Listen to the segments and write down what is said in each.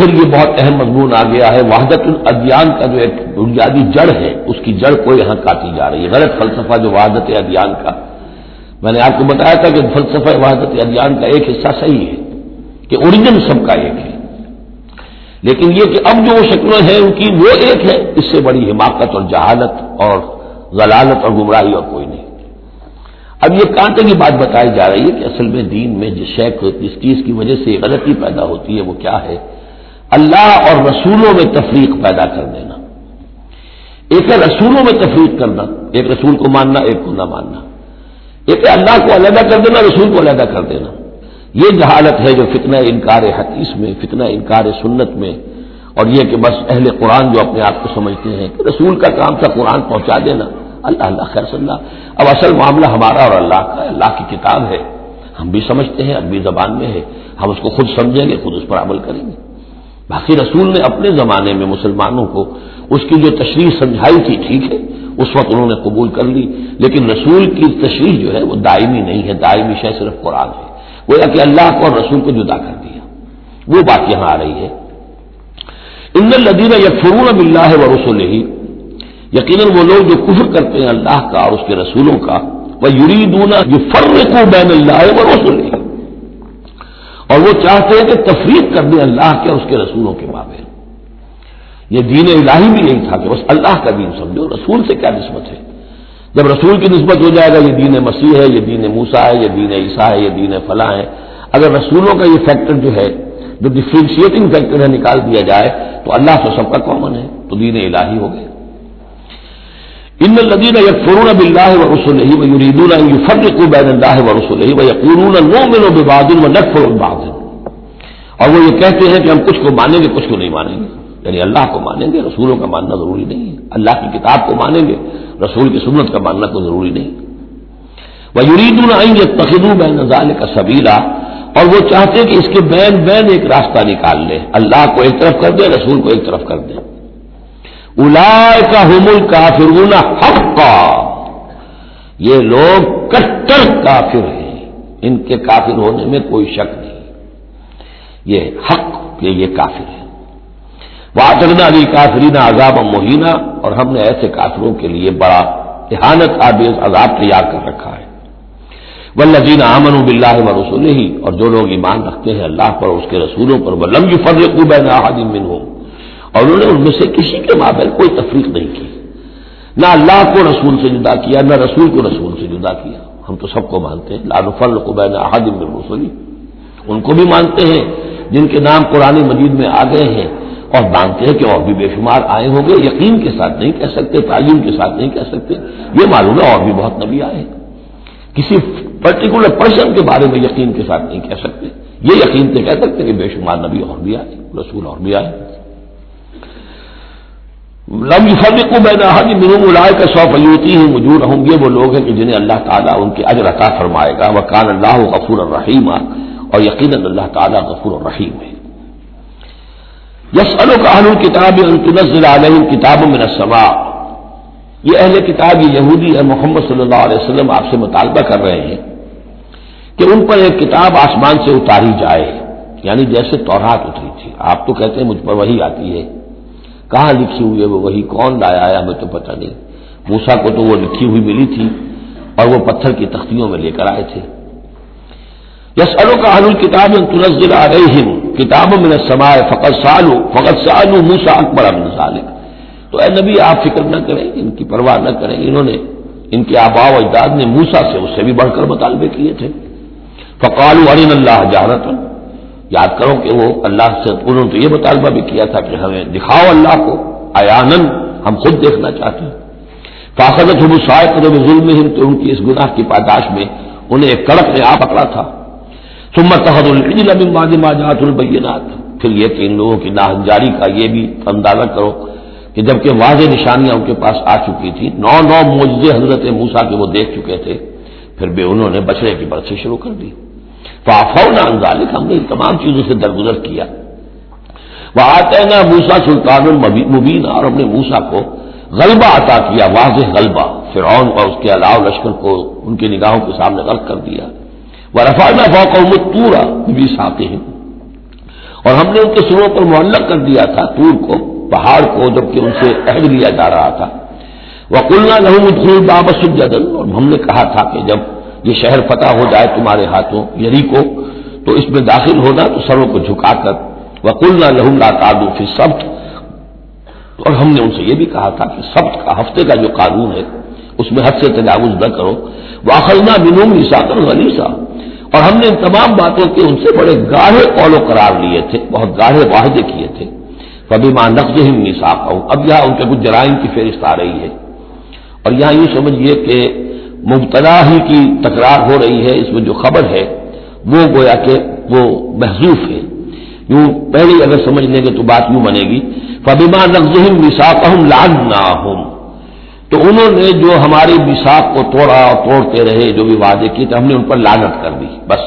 پھر یہ بہت اہم مضمون آ گیا ہے، وحدت الادیان کا جو ایک بنیادی جڑ ہے، اس کی جڑ کو یہاں کاٹی جا رہی ہے۔ غلط فلسفہ جو وحدت ادیان کا۔ میں نے آپ کو بتایا تھا کہ فلسفہ وحدت ادیان کا ایک حصہ صحیح ہے، کہ اوریجن سب کا ایک ہے۔ لیکن یہ کہ اب جو وہ شکلیں ہیں، ان کی وہ ایک ہے، اس سے بڑی حماقت اور جہالت اور ضلالت اور گمراہی اور کوئی نہیں۔ اب یہ کانٹے کی بات بتائی جا رہی ہے کہ اصل میں دین میں جس شیخ جس چیز کی وجہ سے غلطی پیدا ہوتی ہے، وہ کیا ہے؟ اللہ اور رسولوں میں تفریق پیدا کر دینا۔ ایک ہے رسولوں میں تفریق کرنا، ایک رسول کو ماننا، ایک کو نہ ماننا۔ ایک ہے اللہ کو علیحدہ کر دینا، رسول کو علیحدہ کر دینا۔ یہ جہالت ہے جو فتنہ انکار حدیث میں، فتنہ انکار سنت میں، اور یہ کہ بس اہل قرآن جو اپنے آپ کو سمجھتے ہیں کہ رسول کا کام تھا قرآن پہنچا دینا۔ اللہ اللہ، خیر صلی اللہ۔ اب اصل معاملہ ہمارا اور اللہ کا اللہ کی کتاب ہے۔ ہم بھی سمجھتے ہیں، عربی زبان میں ہے۔ ہم اس کو خود سمجھیں گے، خود اس پر عمل کریں گے۔ باقی رسول نے اپنے زمانے میں مسلمانوں کو اس کی جو تشریح سمجھائی تھی، ٹھیک ہے، اس وقت انہوں نے قبول کر لی، لیکن رسول کی تشریح جو ہے وہ دائمی نہیں ہے، دائمی شہ صرف قرآن ہے۔ وہ کہ اللہ کو اور رسول کو جدا کر دیا۔ وہ بات یہاں آ رہی ہے۔ ان الدین یا فرون اب اللہ و رسول ہی یقیناً وہ لوگ جو کفر کرتے ہیں اللہ کا اور اس کے رسولوں کا وہ یوری دونا جو فرق بین اللہ و رسول ہی اور وہ چاہتے ہیں کہ تفریح کر دیں اللہ کے اور اس کے رسولوں کے مابین یہ دین الہی بھی یہی تھا کہ بس اللہ کا دین سمجھو، رسول سے کیا نسبت ہے؟ جب رسول کی نسبت ہو جائے گا، یہ دین مسیح ہے، یہ دین موسا ہے، یہ دین عیسیٰ ہے، یہ دین فلاں ہے۔ اگر رسولوں کا یہ فیکٹر جو ہے، جو ڈفرینشیٹنگ فیکٹر ہے نکال دیا جائے، تو اللہ تو سب کا کامن ہے، تو دین الہی ہو گیا ان الدین یک فرون اب اللہ و رسول و یریدون فرق بین اللہ و رسول و یقون نو و بادن و نقف اور وہ یہ کہتے ہیں کہ ہم کچھ کو مانیں گے، کچھ کو نہیں مانیں گے۔ یعنی اللہ کو مانیں گے، رسولوں کا ماننا ضروری نہیں ہے۔ اللہ کی کتاب کو مانیں گے، رسول کی سنت کا ماننا کوئی ضروری نہیں۔ وہ یریدون آئیں گے تخدو بین نظال کا سبیلا اور وہ چاہتے ہیں کہ اس کے بین بین ایک راستہ نکال لیں اللہ کو ایک طرف کر دیں رسول کو ایک طرف کر دیں کا حمل کافر حق یہ لوگ کٹر کافر ہیں۔ ان کے کافر ہونے میں کوئی شک نہیں۔ یہ حق کہ یہ کافر ہے واطرنا علی کافرین عذاب مہینہ اور ہم نے ایسے کافروں کے لیے بڑا احانت آبیز عذاب تیار کر رکھا ہے۔ ولزین امن بلّہ و رسول ہی اور جو لوگ ایمان رکھتے ہیں اللہ پر اس کے رسولوں پر وہ لمبی فرق بین من ہوں اور انہوں نے ان میں سے کسی کے مابین کوئی تفریق نہیں کی۔ نہ اللہ کو رسول سے جدا کیا، نہ رسول کو رسول سے جدا کیا۔ ہم تو سب کو مانتے ہیں۔ لال فل قبین احادم رسولی ان کو بھی مانتے ہیں جن کے نام قرآن مجید میں آ گئے ہیں۔ اور مانتے ہیں کہ اور بھی بے شمار آئے ہوں گے۔ یقین کے ساتھ نہیں کہہ سکتے، تعلیم کے ساتھ نہیں کہہ سکتے۔ یہ معلوم ہے اور بھی بہت نبی آئے کسی پرٹیکولر پرسن کے بارے میں یقین کے ساتھ نہیں کہہ سکتے۔ یہ یقین سے کہہ سکتے کہ بے شمار نبی اور بھی آئے، رسول اور بھی آئے۔ لم فرق میں نہ منہ الائے کا سو فیوتی ہوں مجور ہوں گے وہ لوگ ہیں کہ جنہیں اللہ تعالیٰ ان کے اجر عطا فرمائے گا. وہ کان اللہ غفور الرحیم اور یقیناً اللہ تعالیٰ غفور الرحیم ہے. یس الحل کتاب تنزل علیہ کتاب من السماء. یہ اہل کتاب، یہ یہودی ہے محمد صلی اللہ علیہ وسلم آپ سے مطالبہ کر رہے ہیں کہ ان پر ایک کتاب آسمان سے اتاری جائے. یعنی جیسے تورات اتری تھی. آپ تو کہتے ہیں مجھ پر وہی آتی ہے. کہاں لکھی ہوئی ہے وہ؟ وہی کون لایا ہے؟ ہمیں تو پتہ نہیں۔ موسا کو تو وہ لکھی ہوئی ملی تھی اور وہ پتھر کی تختیوں میں لے کر آئے تھے۔ یس کا حل کتاب تنزل آ کتاب میں سمائے فقط سالو فقط سالو موسا اکبر ابن تو اے نبی، آپ فکر نہ کریں، ان کی پرواہ نہ کریں۔ انہوں نے، ان کے آبا و اجداد نے موسا سے اس سے بھی بڑھ کر مطالبے کیے تھے۔ فقالو ارین اللہ جہرت یاد کرو کہ وہ اللہ سے انہوں نے تو یہ مطالبہ بھی کیا تھا کہ ہمیں دکھاؤ اللہ کو ایانن ہم خود دیکھنا چاہتے ہیں۔ فاخت ہم شاید ظلم ہند تو ان کی اس گناہ کی پاداش میں انہیں ایک کڑک نے آ پکڑا تھا۔ سمت جات البینات پھر یہ کہ ان لوگوں کی ناہنجاری کا یہ بھی اندازہ کرو کہ جبکہ واضح نشانیاں ان کے پاس آ چکی تھی نو نو موجے حضرت موسا کے وہ دیکھ چکے تھے۔ پھر بھی انہوں نے بچڑے کی برسی شروع کر دی۔ فافونا ذالک ہم نے ان تمام چیزوں سے درگزر کیا۔ وہ آتے نا موسا سلطان المبین اور ہم نے موسا کو غلبہ عطا کیا، واضح غلبہ، فرعون اور اس کے علاوہ لشکر کو ان کی نگاہوں کے سامنے غرق کر دیا۔ وہ رفانہ فوق متورا بھی ساتھ ہیں اور ہم نے ان کے سروں پر معلق کر دیا تھا تور کو، پہاڑ کو، جبکہ ان سے عہد لیا جا رہا تھا۔ وہ کلنا لہو ادخل باب سجدن اور ہم نے کہا تھا کہ جب یہ شہر فتح ہو جائے تمہارے ہاتھوں، یری کو، تو اس میں داخل ہونا تو سروں کو جھکا کر وہ کلنا لہم لا تعدو فی سبت اور ہم نے ان سے یہ بھی کہا تھا کہ سبت کا ہفتے کا جو قانون ہے، اس میں حد سے تجاوز نہ کرو۔ وہ اخلنا بنوم عیسا کر غلیسا اور ہم نے ان تمام باتوں کے ان سے بڑے گاڑھے قول و قرار لیے تھے، بہت گاڑھے واحدے کیے تھے۔ کبھی ماں نقض ہی نصاف ہوں اب یہاں ان کے کچھ جرائم کی فہرست آ رہی ہے۔ اور یہاں یوں سمجھیے کہ مبتلا ہی کی تکرار ہو رہی ہے، اس میں جو خبر ہے، وہ گویا کہ وہ محضوف ہے۔ یوں پہلے اگر سمجھ لیں گے تو بات یوں بنے گی۔ فبیما نقزم نصاف لان نہ تو انہوں نے جو ہماری مساق کو توڑا اور توڑتے رہے، جو بھی وعدے کیے تھے، ہم نے ان پر لانت کر دی، بس۔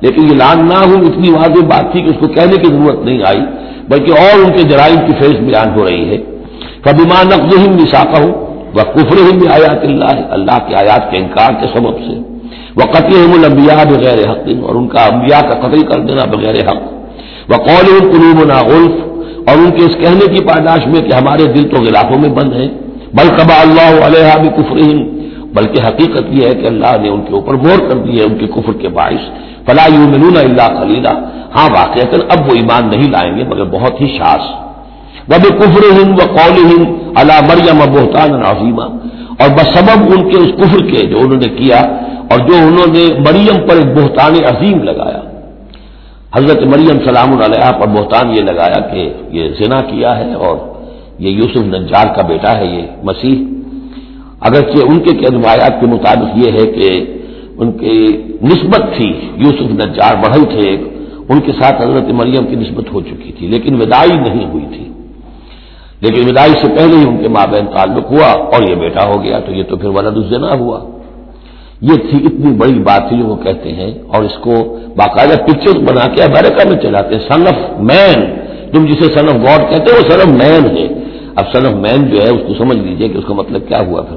لیکن یہ لان نہ ہوں اتنی واضح بات تھی کہ اس کو کہنے کی ضرورت نہیں آئی، بلکہ اور ان کے جرائم کی فیس بیان ہو رہی ہے۔ کبھی ماں نقز ہوں وہ کفر ہند آیات اللہ اللہ کے آیات کے انکار کے سبب سے۔ وہ قتل الانبیاء بغیر حق، اور ان کا انبیاء کا قتل کر دینا بغیر حق۔ وہ قول قلوب نا اور ان کے اس کہنے کی پاداش میں کہ ہمارے دل تو غلافوں میں بند ہیں۔ بل کبا اللہ علیہ بھی کفر بلکہ حقیقت یہ ہے کہ اللہ نے ان کے اوپر مور کر دی ہے، ان کے کفر کے باعث۔ فلاح ملون اللہ خلیلہ ہاں واقع اب وہ ایمان نہیں لائیں گے، مگر بہت ہی شاس وہ بھی کفر ہند و قول ہند اللہ مریم بہتان عظیمہ اور بسبب ان کے اس کفر کے جو انہوں نے کیا اور جو انہوں نے مریم پر ایک بہتان عظیم لگایا۔ حضرت مریم سلام علیہ پر بہتان یہ لگایا کہ یہ زنا کیا ہے اور یہ یوسف نجار کا بیٹا ہے یہ مسیح۔ اگرچہ ان کے روایات کے مطابق یہ ہے کہ ان کی نسبت تھی، یوسف نجار بڑھئی تھے، ان کے ساتھ حضرت مریم کی نسبت ہو چکی تھی، لیکن ودائی نہیں ہوئی تھی۔ لیکن ودائی سے پہلے ہی ان کے ماں بہن تعلق ہوا اور یہ بیٹا ہو گیا تو یہ تو پھر ولد الزنا ہوا۔ یہ تھی اتنی بڑی بات تھی جو وہ کہتے ہیں اور اس کو باقاعدہ پکچر بنا کے امریکہ میں چلاتے ہیں۔ سن آف مین تم جسے سن آف گاڈ کہتے ہو، وہ سن آف مین ہے۔ اب سن آف مین جو ہے، اس کو سمجھ لیجیے کہ اس کا مطلب کیا ہوا پھر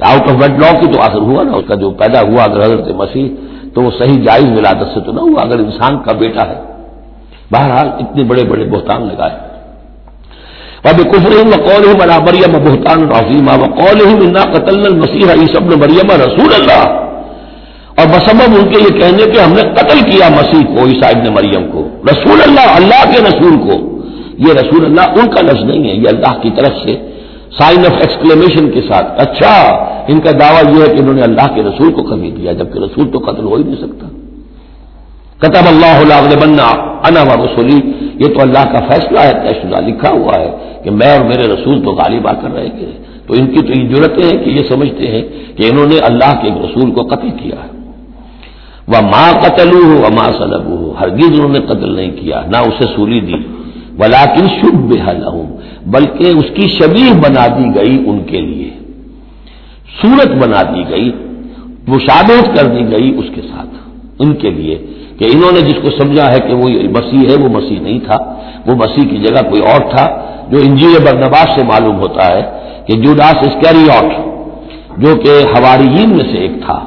آؤٹ آف ویڈ لا کی تو آخر ہوا نا، اس کا جو پیدا ہوا اگر حضرت مسیح، تو وہ صحیح جائز ولادت سے تو نہ ہوا، اگر انسان کا بیٹا ہے۔ بہرحال اتنے بڑے بڑے بہتان لگائے۔ اب کفر قول بلا مریم بہتان عظیم و قول قتل المسیح سب مریم رسول اللہ۔ اور بسبب ان کے یہ کہنے کہ ہم نے قتل کیا مسیح کو عیسائی نے مریم کو۔ رسول اللہ اللہ کے رسول کو۔ یہ رسول اللہ ان کا لفظ نہیں ہے، یہ اللہ کی طرف سے سائن آف ایکسکلیمیشن کے ساتھ۔ اچھا ان کا دعویٰ یہ ہے کہ انہوں نے اللہ کے رسول کو کبھی دیا جبکہ رسول تو قتل ہو ہی نہیں سکتا۔ قطب اللہ بننا انا و رسولی یہ تو اللہ کا فیصلہ ہے طے شدہ لکھا ہوا ہے۔ کہ میں اور میرے رسول تو غالب آ کر رہے گے۔ تو ان کی تو یہ ضرورتیں ہیں کہ یہ سمجھتے ہیں کہ انہوں نے اللہ کے ایک رسول کو قتل کیا۔ ہے وہ ماں قتل ہو وہ ماں سلب ہو ہرگیز انہوں نے قتل نہیں کیا، نہ اسے سولی دی۔ ولاکن شب بے بلکہ اس کی شبیح بنا دی گئی ان کے لیے۔ صورت بنا دی گئی، مشابہت کر دی گئی اس کے ساتھ۔ ان کے لیے کہ انہوں نے جس کو سمجھا ہے کہ وہ مسیح ہے، وہ مسیح نہیں تھا۔ وہ مسیح کی جگہ کوئی اور تھا۔ جو انجیر برنباس سے معلوم ہوتا ہے کہ جو داس اسکیری آؤٹ جو کہ ہماری میں سے ایک تھا۔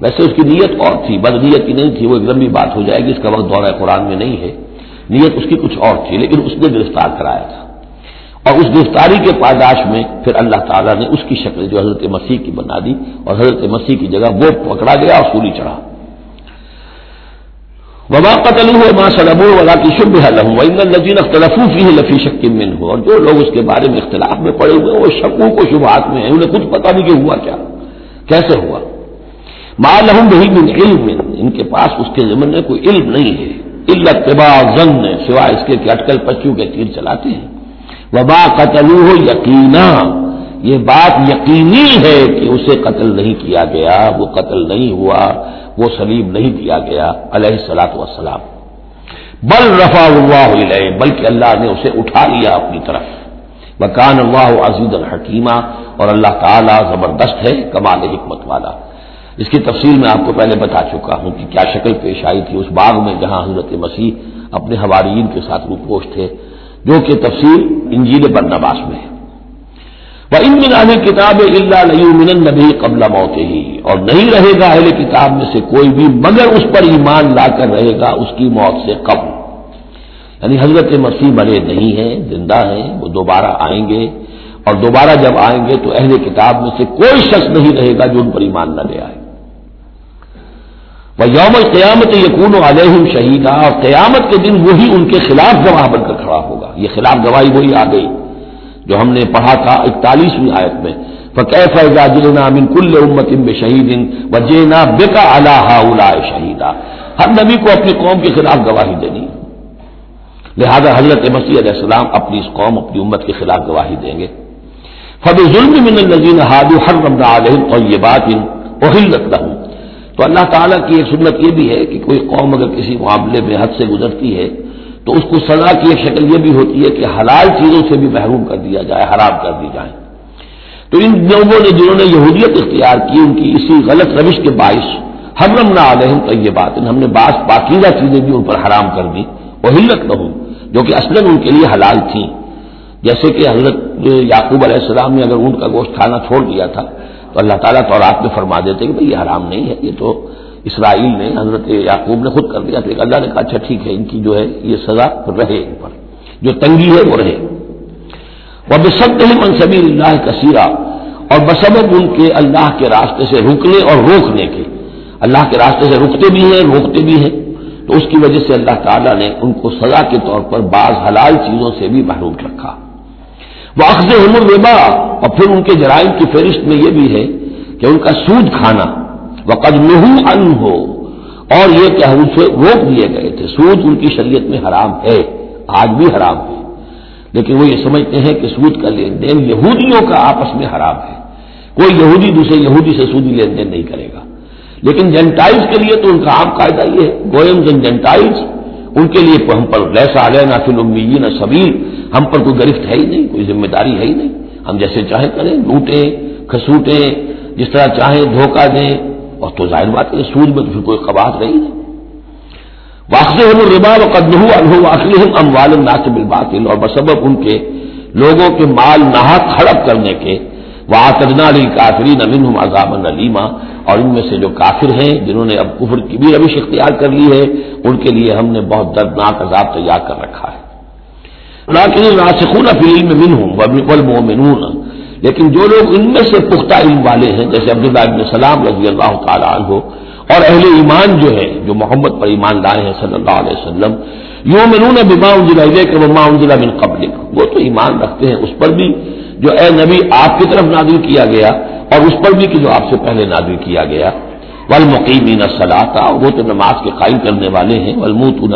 ویسے اس کی نیت اور تھی بد نیت کی نہیں تھی، وہ ایک لمبی بات ہو جائے گی، اس کا وقت دورہ قرآن میں نہیں ہے۔ نیت اس کی کچھ اور تھی، لیکن اس نے گرفتار کرایا تھا۔ اور اس گرفتاری کے پاداش میں پھر اللہ تعالیٰ نے اس کی شکل جو حضرت مسیح کی بنا دی اور حضرت مسیح کی جگہ وہ پکڑا گیا اور سولی چڑھا۔ وبا قتل ہو ماں سلب ولا کی شب نظین لفی شکن ہو اور جو لوگ اس کے بارے میں اختلاف میں پڑے ہوئے وہ شکوں کو شبہات میں ہیں۔ انہیں کچھ پتا نہیں کہ ہوا کیا، کیسے ہوا۔ ماں لہم بہی من علم، ان کے پاس اس کے ضمن میں کوئی علم نہیں ہے۔ التبا زن سوائے اس کے کہ اٹکل پچو کے تیر چلاتے ہیں۔ وبا قتل یقینا، یہ بات یقینی ہے کہ اسے قتل نہیں کیا گیا۔ وہ قتل نہیں ہوا۔ وہ سلیم نہیں دیا گیا، علیہ سلاۃ وسلام بل رفا اللہ علیہ بلکہ اللہ نے اسے اٹھا لیا اپنی طرف۔ بکان اللہ عزیز الحکیمہ اور اللہ تعالی زبردست ہے، کمال حکمت والا۔ اس کی تفصیل میں آپ کو پہلے بتا چکا ہوں کہ کیا شکل پیش آئی تھی اس باغ میں جہاں حضرت مسیح اپنے حوارین کے ساتھ روپوش تھے، جو کہ تفصیل انجیل برنباس میں ہے۔ ان من کتاب اللہ من نبی قبل موت ہی اور نہیں رہے گا اہل کتاب میں سے کوئی بھی، مگر اس پر ایمان لا کر رہے گا اس کی موت سے قبل۔ یعنی حضرت مسیح مرے نہیں ہیں، زندہ ہیں، وہ دوبارہ آئیں گے۔ اور دوبارہ جب آئیں گے تو اہل کتاب میں سے کوئی شخص نہیں رہے گا جو ان پر ایمان نہ لے آئے۔ وہ یوم قیامت یقون علیہم شہیدہ اور قیامت کے دن وہی ان کے خلاف گواہ بن کر کھڑا ہوگا۔ یہ خلاف گواہی وہی آ گئی۔ جو ہم نے پڑھا تھا اکتالیسویں آیت میں۔ فقہ فیضا جلنا من کل امت شہید و جینا بےکا اللہ شہیدا ہر نبی کو اپنی قوم کے خلاف گواہی دینی۔ لہذا حضرت مسیح علیہ السلام اپنی اس قوم، اپنی امت کے خلاف گواہی دیں گے۔ فب ظلم من النزین ہادو ہر علیہ اور یہ بات رکھتا تو اللہ تعالیٰ کی ایک سنت یہ بھی ہے کہ کوئی قوم اگر کسی معاملے میں حد سے گزرتی ہے تو اس کو سزا کی ایک شکل یہ بھی ہوتی ہے کہ حلال چیزوں سے بھی محروم کر دیا جائے، حرام کر دی جائے۔ تو ان لوگوں نے جنہوں نے یہودیت اختیار کی، ان کی اسی غلط روش کے باعث حرم نہ علیہم تو یہ بات ہم نے بعض باقیدہ چیزیں بھی ان پر حرام کر دی۔ وہ ہلت نہ ہوں جو کہ اصلاً ان کے لیے حلال تھیں جیسے کہ حضرت یعقوب علیہ السلام نے اگر اونٹ کا گوشت کھانا چھوڑ دیا تھا، تو اللہ تعالیٰ تو رات میں فرما دیتے کہ بھائی یہ حرام نہیں ہے، یہ تو اسرائیل نے حضرت یعقوب نے خود کر دیا تو ایک اللہ نے کہا اچھا ٹھیک ہے، ان کی جو ہے یہ سزا رہے ان پر، جو تنگی ہے وہ رہے۔ وہ بسب منصبی اللہ کثیرہ اور بسبب ان کے اللہ کے راستے سے رکنے اور روکنے کے۔ اللہ کے راستے سے رکتے بھی ہیں، روکتے بھی ہیں۔ تو اس کی وجہ سے اللہ تعالیٰ نے ان کو سزا کے طور پر بعض حلال چیزوں سے بھی محروم رکھا۔ وہ اخذ الربا، اور پھر ان کے جرائم کی فہرست میں یہ بھی ہے کہ ان کا سود کھانا وہ قدم ان ہو اور یہ کہ ان سے روک دیے گئے تھے۔ سود ان کی شریعت میں حرام ہے، آج بھی حرام ہے۔ لیکن وہ یہ سمجھتے ہیں کہ سود کا لین دین یہودیوں کا آپس میں حرام ہے۔ کوئی یہودی دوسرے یہودی سے سودی لین دین نہیں کرے گا۔ لیکن جنٹائز کے لیے تو ان کا عام قاعدہ یہ ہے۔ گوئمز اینڈ جنٹائز ان کے لیے ہم پر لیسا علیہ نہ فل نہ سبیر ہم پر کوئی گرفت ہے ہی نہیں، کوئی ذمہ داری ہے ہی نہیں۔ ہم جیسے چاہیں کریں، لوٹیں، کھسوٹیں، جس طرح چاہیں، دھوکہ دیں۔ اور تو ظاہر بات ہے کہ سود میں تو پھر کوئی قباط رہی نہیں۔ واقع ربا و قدم واقع ام والم ناصب الباطل اور بسبب ان کے لوگوں کے مال نہا کھڑپ کرنے کے۔ وہ آتدنا علی کافری نوین عذاب علیما اور ان میں سے جو کافر ہیں، جنہوں نے اب کفر کی بھی روش اختیار کر لی ہے، ان کے لیے ہم نے بہت دردناک عذاب تیار کر رکھا ہے۔ فلم میں من ہوں لیکن جو لوگ ان میں سے پختہ علم والے ہیں، جیسے عبداللہ ابن سلام رضی اللہ تعالیٰ عنہ، اور اہل ایمان جو ہے جو محمد پر ایمان لائے ہیں صلی اللہ علیہ وسلم یوں منون بما ضلع کہ وما ضلع بن قبل وہ تو ایمان رکھتے ہیں، اس پر بھی جو اے نبی آپ کی طرف نادل کیا گیا، اور اس پر بھی کہ جو آپ سے پہلے نادل کیا گیا۔ ولمقیمین صلاح وہ تو نماز کے قائم کرنے والے ہیں۔ ولموت ان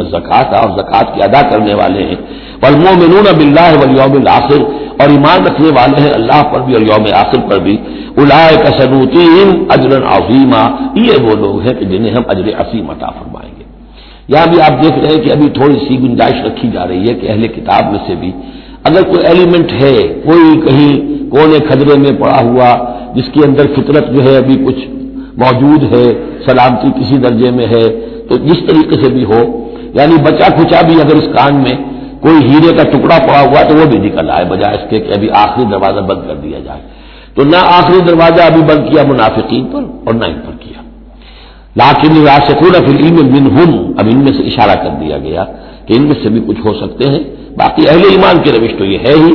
اور زکوٰۃ کی ادا کرنے والے ہیں۔ ولمومنون بلّہ ولیوم الآخر اور ایمان رکھنے والے ہیں اللہ پر بھی اور یوم آخر پر بھی۔ الائے کسنوتین اجر عظیمہ یہ وہ لوگ ہیں کہ جنہیں ہم اجر عظیم عطا فرمائیں گے۔ یہاں بھی آپ دیکھ رہے ہیں کہ ابھی تھوڑی سی گنجائش رکھی جا رہی ہے کہ اہل کتاب میں سے بھی۔ اگر کوئی ایلیمنٹ ہے، کوئی کہیں کونے کھدرے میں پڑا ہوا، جس کے اندر فطرت جو ہے ابھی کچھ موجود ہے، سلامتی کسی درجے میں ہے، تو جس طریقے سے بھی ہو یعنی بچا کھچا بھی اگر اس کان میں کوئی ہیرے کا ٹکڑا پڑا ہوا تو وہ بھی نکل آئے بجائے اس کے کہ ابھی آخری دروازہ بند کر دیا جائے۔ تو نہ آخری دروازہ ابھی بند کیا منافقین پر اور نہ ان پر کیا۔ لاکن راسکون فلیم من ہم اب ان میں سے اشارہ کر دیا گیا کہ ان میں سے بھی کچھ ہو سکتے ہیں۔ باقی اہل ایمان کی روش تو یہ ہے ہی۔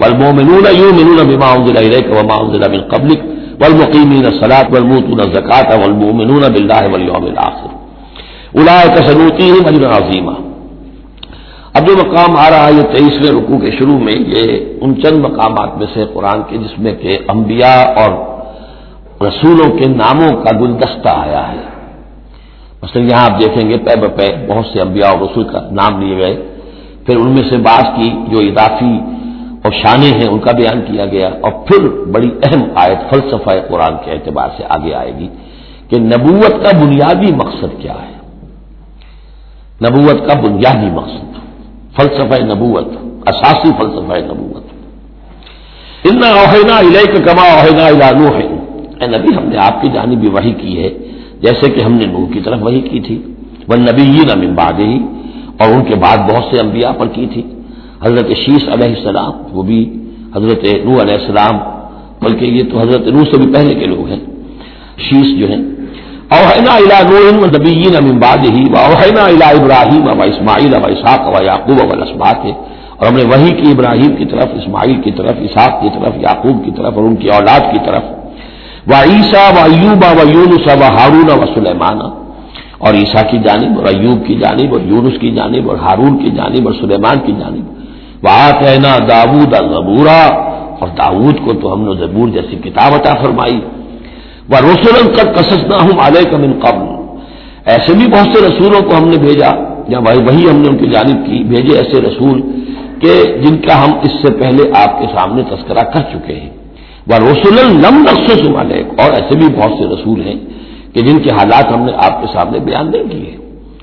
والمومنون یؤمنون بما انزل الیک وما انزل من قبلک، والمقیمین الصلاۃ والموتون الزکاۃ والمؤمنون بالله والیوم الاخر۔ اولئک سنؤتیہم اجرا عظیما۔ اب جو مقام آ رہا ہے یہ تیئیسویں رکوع کے شروع میں، یہ ان چند مقامات میں سے قرآن کے، جس میں کہ انبیاء اور رسولوں کے ناموں کا گلدستہ آیا ہے۔ مثلا یہاں آپ دیکھیں گے پے بے بہت سے انبیاء اور رسول کا نام لیے گئے۔ پھر ان میں سے بعض کی جو اضافی اور شانے ہیں، ان کا بیان کیا گیا۔ اور پھر بڑی اہم آیت فلسفہ قرآن کے اعتبار سے آگے آئے گی کہ نبوت کا بنیادی مقصد کیا ہے۔ نبوت کا بنیادی مقصد۔ فلسفہ نبوت، اساسی فلسفہ نبوت۔ ان اوہینا علیہ کا کما اوہینا الانو ہے اے نبی، ہم نے آپ کی جانب بھی وہی کی ہے، جیسے کہ ہم نے نوح کی طرف وہی کی تھی۔ وہ نبی نہ بعد ہی اور ان کے بعد بہت سے انبیاء پر کی تھی۔ حضرت شیش علیہ السلام، وہ بھی حضرت نو علیہ السلام، بلکہ یہ تو حضرت نو سے بھی پہلے کے لوگ ہیں۔ شیش جو ہیں اوہینا الا نوح و نبیین من بعده و اوہینا ابراہیم و اسماعیل و اسحاق و یعقوب و الاسباط اور ہم نے وہی کی ابراہیم کی طرف، اسماعیل کی طرف، اسحاق کی طرف، یعقوب کی طرف، اور ان کی اولاد کی طرف و عیسیٰ و ایوبا و یونس و ہارون و سلیمان اور عیسیٰ کی جانب، اور ایوب کی جانب، اور یونس کی جانب، اور ہارون کی جانب، اور سلیمان کی جانب، وآتینا داود الزبورا، اور داود کو تو ہم نے زبور جیسی کتاب عطا فرمائی وہ رسول کا کسس نہ ہوں علیہ کا من قبل۔ ایسے بھی بہت سے رسولوں کو ہم نے بھیجا، یا بھائی وہی ہم نے ان کی جانب کی، بھیجے ایسے رسول کہ جن کا ہم اس سے پہلے آپ کے سامنے تذکرہ کر چکے ہیں۔ وہ رسول لم نقص مالک اور ایسے بھی بہت سے رسول ہیں کہ جن کے حالات ہم نے آپ کے سامنے بیان نہیں کیے۔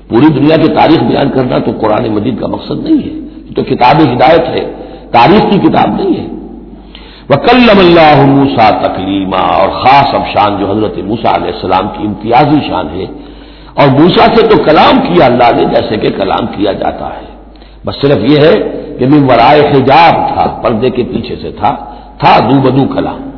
پوری دنیا کی تاریخ بیان کرنا تو قرآن مجید کا مقصد نہیں ہے تو کتاب ہدایت ہے، تاریخ کی کتاب نہیں ہے۔ وکلم اللہ موسا تکلیمہ اور خاص اب شان جو حضرت موسا علیہ السلام کی امتیازی شان ہے۔ اور موسا سے تو کلام کیا اللہ نے، جیسے کہ کلام کیا جاتا ہے۔ بس صرف یہ ہے کہ میں ورائے حجاب تھا، پردے کے پیچھے سے تھا تھا دو بدو کلام۔